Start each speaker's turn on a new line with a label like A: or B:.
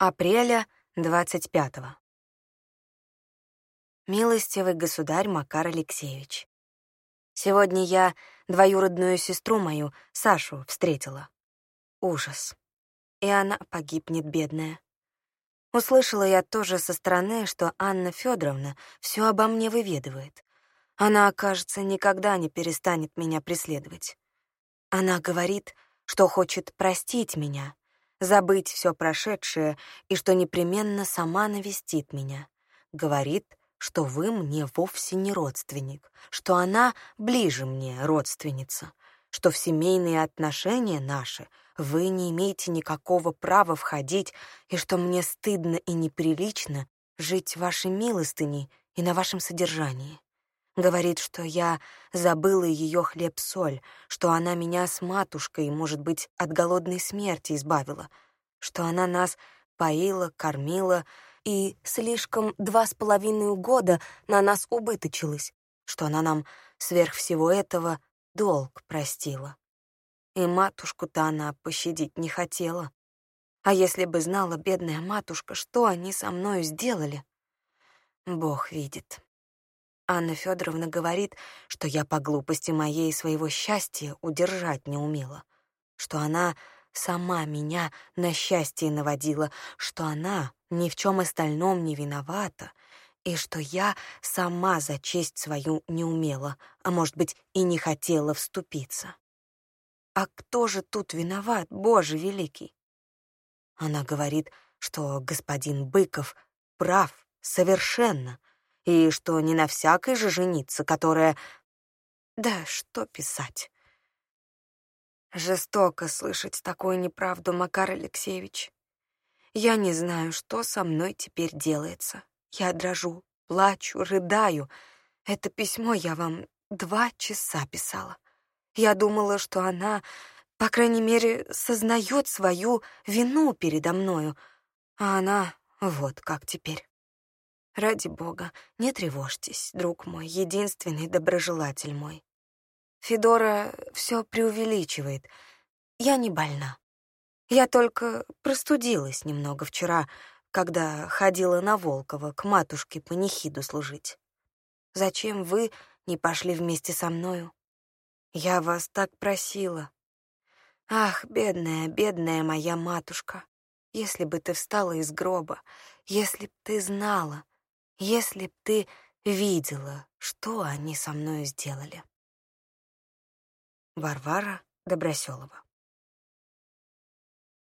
A: Апреля 25-го. Милостивый государь Макар Алексеевич, сегодня я двоюродную сестру мою, Сашу, встретила. Ужас. И она погибнет, бедная. Услышала я тоже со стороны, что Анна Федоровна все обо мне выведывает. Она, кажется, никогда не перестанет меня преследовать. Она говорит, что хочет простить меня, забыть все прошедшее и что непременно сама навестит меня. Говорит, что вы мне вовсе не родственник, что она ближе мне родственница, что в семейные отношения наши вы не имеете никакого права входить и что мне стыдно и неприлично жить вашей милостыне и на вашем содержании. Говорит, что я забыла ее хлеб-соль, что она меня с матушкой, может быть, от голодной смерти избавила, что она нас поила, кормила, и слишком два с половиной года на нас убыточилась, что она нам сверх всего этого долг простила. И матушку-то она пощадить не хотела. А если бы знала бедная матушка, что они со мною сделали? Бог видит. Анна Федоровна говорит, что я по глупости моей своего счастья удержать не умела, что она сама меня на счастье наводила, что она ни в чем остальном не виновата, и что я сама за честь свою не умела, а, может быть, и не хотела вступиться. А кто же тут виноват, Боже великий? Она говорит, что господин Быков прав совершенно, и что не на всякой же жениться, которая... Да что писать? Жестоко слышать такую неправду, Макар Алексеевич. Я не знаю, что со мной теперь делается. Я дрожу, плачу, рыдаю. Это письмо я вам два часа писала. Я думала, что она, по крайней мере, сознает свою вину передо мною, а она вот как теперь. Ради бога, не тревожьтесь, друг мой, единственный доброжелатель мой. Федора все преувеличивает. Я не больна. Я только простудилась немного вчера, когда ходила на Волкова к матушке по нехиду служить. Зачем вы не пошли вместе со мною? Я вас так просила. Ах, бедная, бедная моя матушка, если бы ты встала из гроба, если б ты знала, если б ты видела, что они со мною сделали. Варвара Доброселова